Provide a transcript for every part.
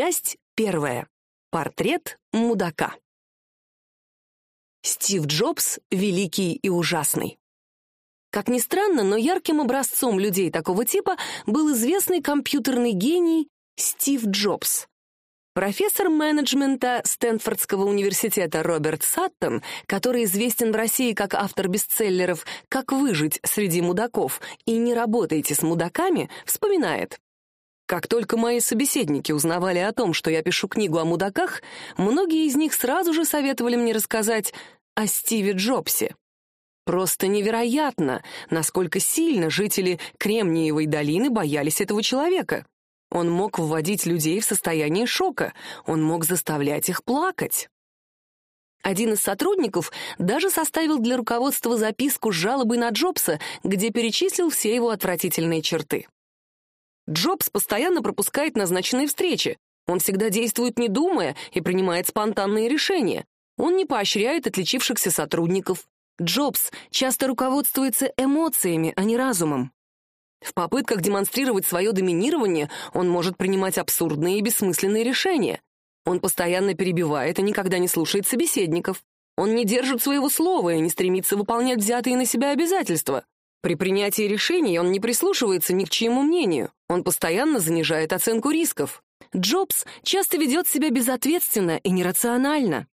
Часть первая. Портрет мудака. Стив Джобс — великий и ужасный. Как ни странно, но ярким образцом людей такого типа был известный компьютерный гений Стив Джобс. Профессор менеджмента Стэнфордского университета Роберт Саттон, который известен в России как автор бестселлеров «Как выжить среди мудаков» и «Не работайте с мудаками», вспоминает. Как только мои собеседники узнавали о том, что я пишу книгу о мудаках, многие из них сразу же советовали мне рассказать о Стиве Джобсе. Просто невероятно, насколько сильно жители Кремниевой долины боялись этого человека. Он мог вводить людей в состояние шока, он мог заставлять их плакать. Один из сотрудников даже составил для руководства записку с жалобой на Джобса, где перечислил все его отвратительные черты. Джобс постоянно пропускает назначенные встречи. Он всегда действует не думая и принимает спонтанные решения. Он не поощряет отличившихся сотрудников. Джобс часто руководствуется эмоциями, а не разумом. В попытках демонстрировать свое доминирование он может принимать абсурдные и бессмысленные решения. Он постоянно перебивает и никогда не слушает собеседников. Он не держит своего слова и не стремится выполнять взятые на себя обязательства. При принятии решений он не прислушивается ни к чьему мнению. Он постоянно занижает оценку рисков. Джобс часто ведет себя безответственно и нерационально.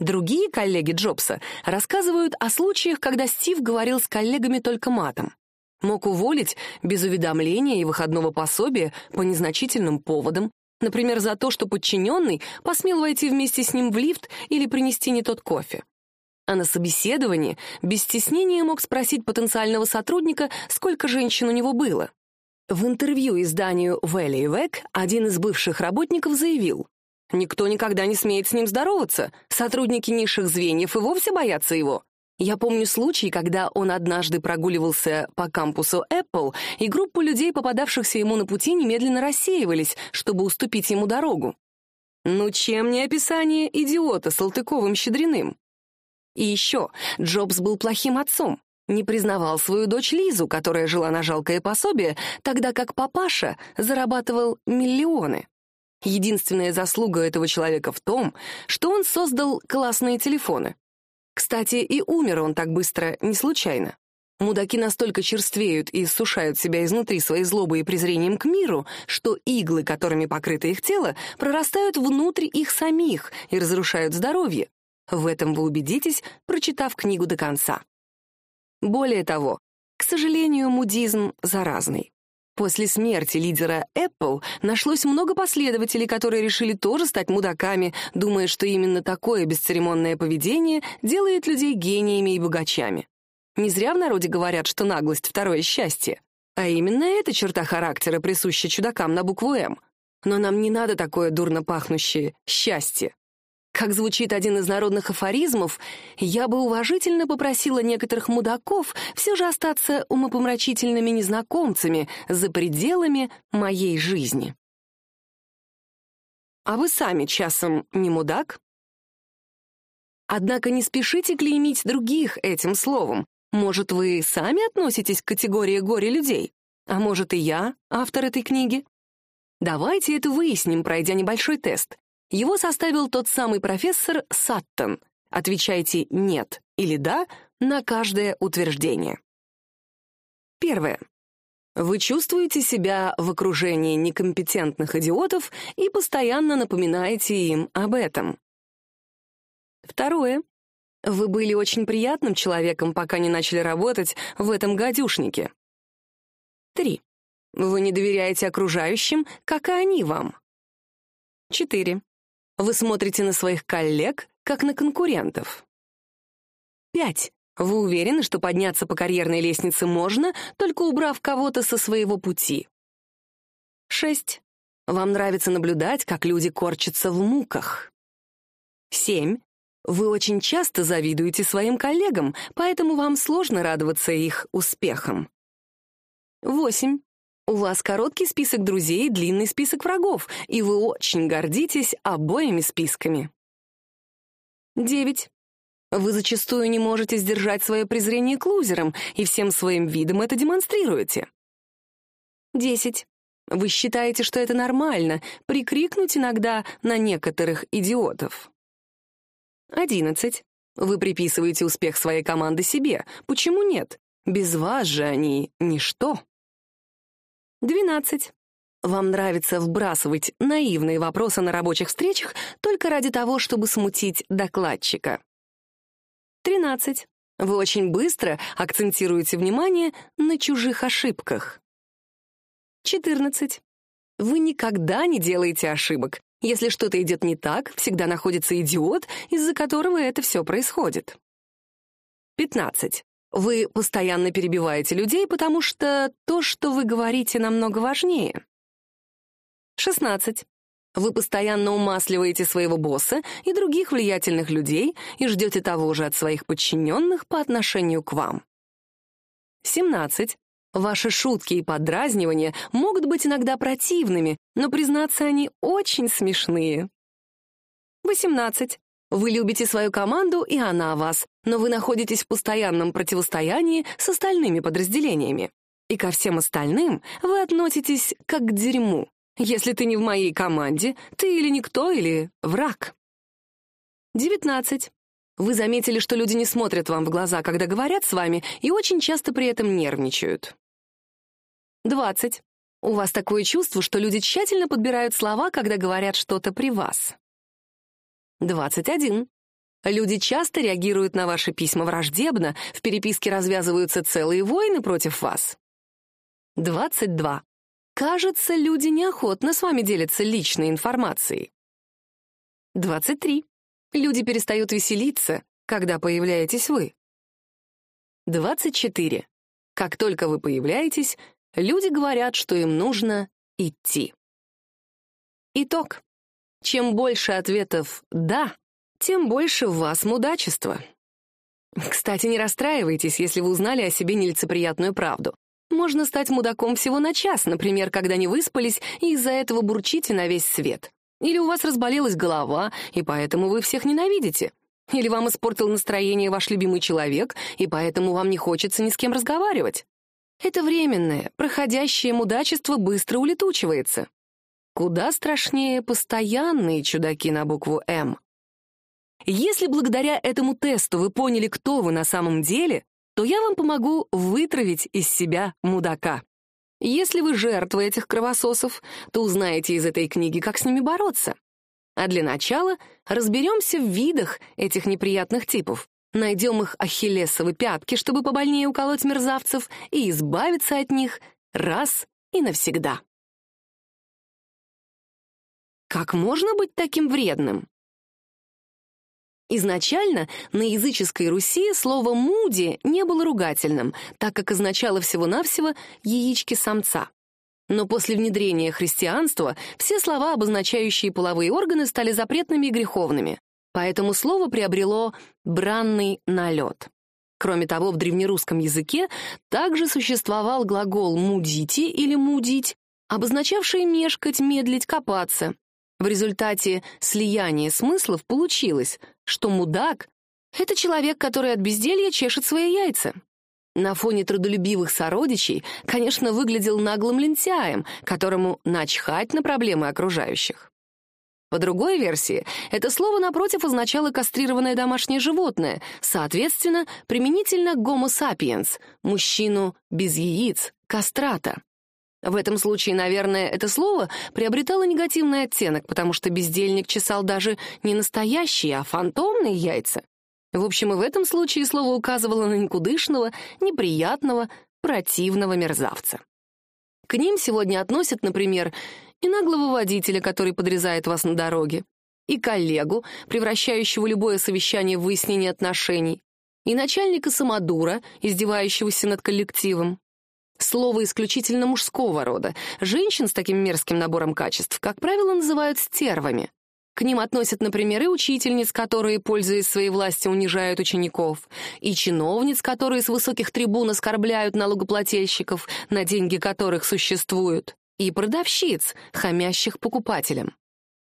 Другие коллеги Джобса рассказывают о случаях, когда Стив говорил с коллегами только матом. Мог уволить без уведомления и выходного пособия по незначительным поводам, например, за то, что подчиненный посмел войти вместе с ним в лифт или принести не тот кофе. А на собеседовании без стеснения мог спросить потенциального сотрудника, сколько женщин у него было. В интервью изданию Valley Vec один из бывших работников заявил, Никто никогда не смеет с ним здороваться. Сотрудники низших звеньев и вовсе боятся его. Я помню случай, когда он однажды прогуливался по кампусу Apple, и группа людей, попадавшихся ему на пути, немедленно рассеивались, чтобы уступить ему дорогу. Ну чем не описание идиота Салтыковым-Щедриным? И еще, Джобс был плохим отцом, не признавал свою дочь Лизу, которая жила на жалкое пособие, тогда как папаша зарабатывал миллионы. Единственная заслуга этого человека в том, что он создал классные телефоны. Кстати, и умер он так быстро не случайно. Мудаки настолько черствеют и иссушают себя изнутри своей злобой и презрением к миру, что иглы, которыми покрыто их тело, прорастают внутрь их самих и разрушают здоровье. В этом вы убедитесь, прочитав книгу до конца. Более того, к сожалению, мудизм заразный. После смерти лидера Apple нашлось много последователей, которые решили тоже стать мудаками, думая, что именно такое бесцеремонное поведение делает людей гениями и богачами. Не зря в народе говорят, что наглость — второе счастье. А именно эта черта характера присуща чудакам на букву «М». Но нам не надо такое дурно пахнущее счастье. Как звучит один из народных афоризмов, я бы уважительно попросила некоторых мудаков все же остаться умопомрачительными незнакомцами за пределами моей жизни. А вы сами часом не мудак? Однако не спешите клеймить других этим словом. Может, вы сами относитесь к категории горе-людей? А может, и я, автор этой книги? Давайте это выясним, пройдя небольшой тест. Его составил тот самый профессор Саттон. Отвечайте «нет» или «да» на каждое утверждение. Первое. Вы чувствуете себя в окружении некомпетентных идиотов и постоянно напоминаете им об этом. Второе. Вы были очень приятным человеком, пока не начали работать в этом гадюшнике. Три. Вы не доверяете окружающим, как и они вам. Четыре. Вы смотрите на своих коллег, как на конкурентов. 5. Вы уверены, что подняться по карьерной лестнице можно, только убрав кого-то со своего пути. 6. Вам нравится наблюдать, как люди корчатся в муках. 7. Вы очень часто завидуете своим коллегам, поэтому вам сложно радоваться их успехам. 8. У вас короткий список друзей и длинный список врагов, и вы очень гордитесь обоими списками. 9. Вы зачастую не можете сдержать свое презрение к лузерам, и всем своим видом это демонстрируете. 10. Вы считаете, что это нормально, прикрикнуть иногда на некоторых идиотов. 11. Вы приписываете успех своей команды себе. Почему нет? Без вас же они ничто. 12. Вам нравится вбрасывать наивные вопросы на рабочих встречах только ради того, чтобы смутить докладчика. 13. Вы очень быстро акцентируете внимание на чужих ошибках. 14. Вы никогда не делаете ошибок. Если что-то идет не так, всегда находится идиот, из-за которого это все происходит. 15. Вы постоянно перебиваете людей, потому что то, что вы говорите, намного важнее. 16. Вы постоянно умасливаете своего босса и других влиятельных людей и ждете того же от своих подчиненных по отношению к вам. 17. Ваши шутки и подразнивания могут быть иногда противными, но, признаться, они очень смешные. 18. Вы любите свою команду, и она вас, но вы находитесь в постоянном противостоянии с остальными подразделениями. И ко всем остальным вы относитесь как к дерьму. Если ты не в моей команде, ты или никто, или враг. 19. Вы заметили, что люди не смотрят вам в глаза, когда говорят с вами, и очень часто при этом нервничают. 20. У вас такое чувство, что люди тщательно подбирают слова, когда говорят что-то при вас. 21. Люди часто реагируют на ваши письма враждебно, в переписке развязываются целые войны против вас. 22. Кажется, люди неохотно с вами делятся личной информацией. 23. Люди перестают веселиться, когда появляетесь вы. 24. Как только вы появляетесь, люди говорят, что им нужно идти. Итог. Чем больше ответов «да», тем больше в вас мудачества. Кстати, не расстраивайтесь, если вы узнали о себе нелицеприятную правду. Можно стать мудаком всего на час, например, когда не выспались и из-за этого бурчите на весь свет. Или у вас разболелась голова, и поэтому вы всех ненавидите. Или вам испортил настроение ваш любимый человек, и поэтому вам не хочется ни с кем разговаривать. Это временное, проходящее мудачество быстро улетучивается. Куда страшнее постоянные чудаки на букву «М». Если благодаря этому тесту вы поняли, кто вы на самом деле, то я вам помогу вытравить из себя мудака. Если вы жертва этих кровососов, то узнаете из этой книги, как с ними бороться. А для начала разберемся в видах этих неприятных типов. Найдем их ахиллесовы пятки, чтобы побольнее уколоть мерзавцев и избавиться от них раз и навсегда. Как можно быть таким вредным? Изначально на языческой Руси слово «муди» не было ругательным, так как означало всего-навсего «яички самца». Но после внедрения христианства все слова, обозначающие половые органы, стали запретными и греховными. Поэтому слово приобрело «бранный налет». Кроме того, в древнерусском языке также существовал глагол «мудити» или «мудить», обозначавший мешкать, медлить, копаться. В результате слияния смыслов получилось, что мудак — это человек, который от безделья чешет свои яйца. На фоне трудолюбивых сородичей, конечно, выглядел наглым лентяем, которому начхать на проблемы окружающих. По другой версии, это слово, напротив, означало кастрированное домашнее животное, соответственно, применительно Homo sapiens, мужчину без яиц, кастрата. В этом случае, наверное, это слово приобретало негативный оттенок, потому что бездельник чесал даже не настоящие, а фантомные яйца. В общем, и в этом случае слово указывало на никудышного, неприятного, противного мерзавца. К ним сегодня относят, например, и наглого водителя, который подрезает вас на дороге, и коллегу, превращающего любое совещание в выяснение отношений, и начальника самодура, издевающегося над коллективом, Слово исключительно мужского рода. Женщин с таким мерзким набором качеств, как правило, называют стервами. К ним относят, например, и учительниц, которые, пользуясь своей властью, унижают учеников, и чиновниц, которые с высоких трибун оскорбляют налогоплательщиков, на деньги которых существуют, и продавщиц, хамящих покупателям.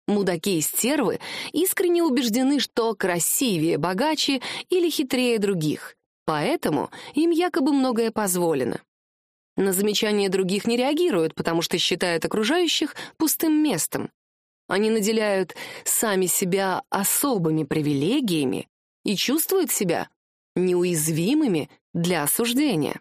Мудаки и стервы искренне убеждены, что красивее, богаче или хитрее других, поэтому им якобы многое позволено. На замечания других не реагируют, потому что считают окружающих пустым местом. Они наделяют сами себя особыми привилегиями и чувствуют себя неуязвимыми для осуждения.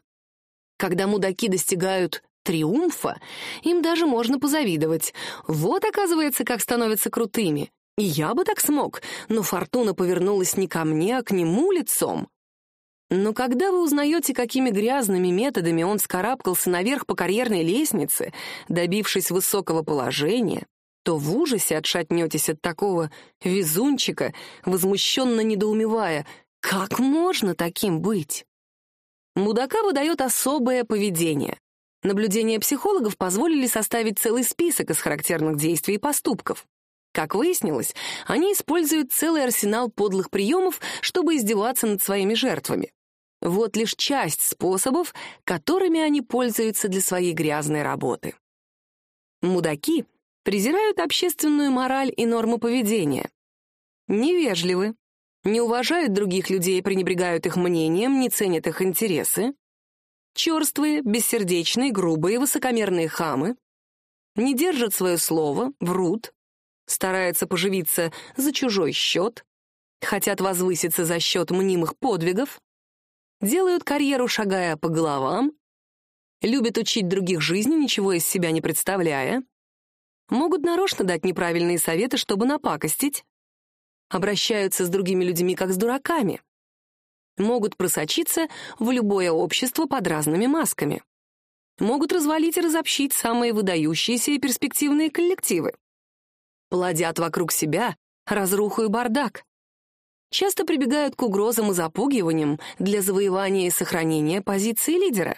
Когда мудаки достигают триумфа, им даже можно позавидовать. Вот, оказывается, как становятся крутыми. И я бы так смог, но фортуна повернулась не ко мне, а к нему лицом. Но когда вы узнаете, какими грязными методами он скарабкался наверх по карьерной лестнице, добившись высокого положения, то в ужасе отшатнетесь от такого везунчика, возмущенно недоумевая, как можно таким быть? Мудака выдает особое поведение. Наблюдения психологов позволили составить целый список из характерных действий и поступков. Как выяснилось, они используют целый арсенал подлых приемов, чтобы издеваться над своими жертвами. Вот лишь часть способов, которыми они пользуются для своей грязной работы. Мудаки презирают общественную мораль и нормы поведения. Невежливы, не уважают других людей, пренебрегают их мнением, не ценят их интересы. Черствые, бессердечные, грубые, высокомерные хамы. Не держат свое слово, врут, стараются поживиться за чужой счет, хотят возвыситься за счет мнимых подвигов, делают карьеру, шагая по головам, любят учить других жизни, ничего из себя не представляя, могут нарочно дать неправильные советы, чтобы напакостить, обращаются с другими людьми как с дураками, могут просочиться в любое общество под разными масками, могут развалить и разобщить самые выдающиеся и перспективные коллективы, плодят вокруг себя разруху и бардак, часто прибегают к угрозам и запугиваниям для завоевания и сохранения позиции лидера.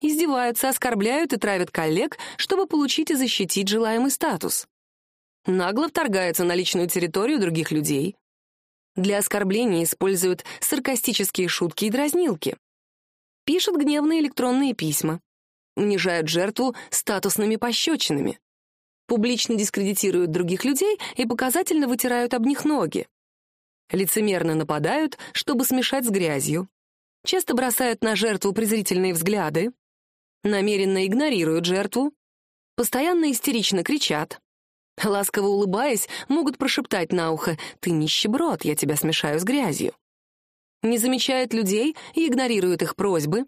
Издеваются, оскорбляют и травят коллег, чтобы получить и защитить желаемый статус нагло вторгаются на личную территорию других людей. Для оскорбления используют саркастические шутки и дразнилки. Пишут гневные электронные письма. Унижают жертву статусными пощечинами. Публично дискредитируют других людей и показательно вытирают об них ноги. Лицемерно нападают, чтобы смешать с грязью. Часто бросают на жертву презрительные взгляды. Намеренно игнорируют жертву. Постоянно истерично кричат. Ласково улыбаясь, могут прошептать на ухо «Ты нищеброд, я тебя смешаю с грязью». Не замечают людей и игнорируют их просьбы.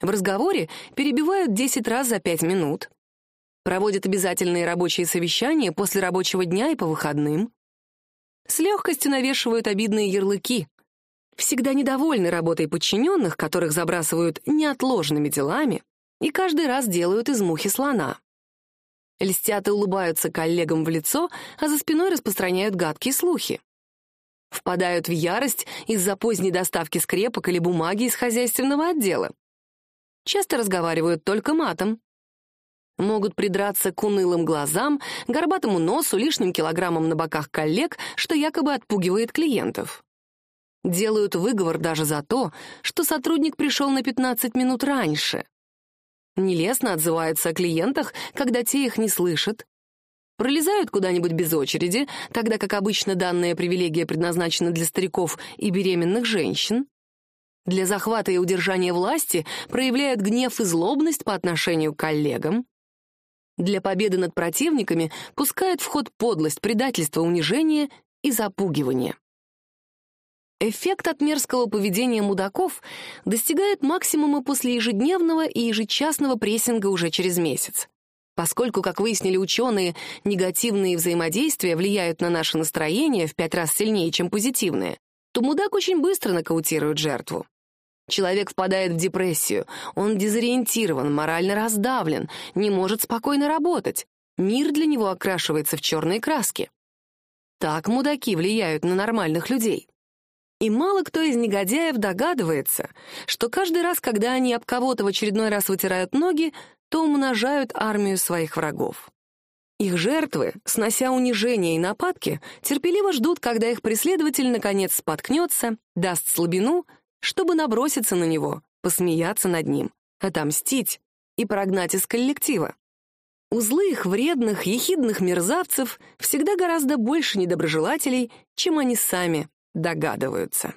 В разговоре перебивают 10 раз за 5 минут. Проводят обязательные рабочие совещания после рабочего дня и по выходным. С легкостью навешивают обидные ярлыки. Всегда недовольны работой подчиненных, которых забрасывают неотложными делами, и каждый раз делают из мухи слона. Льстят и улыбаются коллегам в лицо, а за спиной распространяют гадкие слухи. Впадают в ярость из-за поздней доставки скрепок или бумаги из хозяйственного отдела. Часто разговаривают только матом. Могут придраться к унылым глазам, горбатому носу, лишним килограммам на боках коллег, что якобы отпугивает клиентов. Делают выговор даже за то, что сотрудник пришел на 15 минут раньше. Нелестно отзываются о клиентах, когда те их не слышат. Пролезают куда-нибудь без очереди, тогда как обычно данная привилегия предназначена для стариков и беременных женщин. Для захвата и удержания власти проявляют гнев и злобность по отношению к коллегам. Для победы над противниками пускают в ход подлость, предательство, унижение и запугивание. Эффект от мерзкого поведения мудаков достигает максимума после ежедневного и ежечасного прессинга уже через месяц. Поскольку, как выяснили ученые, негативные взаимодействия влияют на наше настроение в пять раз сильнее, чем позитивные, то мудак очень быстро нокаутирует жертву. Человек впадает в депрессию, он дезориентирован, морально раздавлен, не может спокойно работать. Мир для него окрашивается в черные краски. Так мудаки влияют на нормальных людей. И мало кто из негодяев догадывается, что каждый раз, когда они об кого-то в очередной раз вытирают ноги, то умножают армию своих врагов. Их жертвы, снося унижения и нападки, терпеливо ждут, когда их преследователь наконец споткнется, даст слабину, чтобы наброситься на него, посмеяться над ним, отомстить и прогнать из коллектива. У злых, вредных, ехидных мерзавцев всегда гораздо больше недоброжелателей, чем они сами догадываются.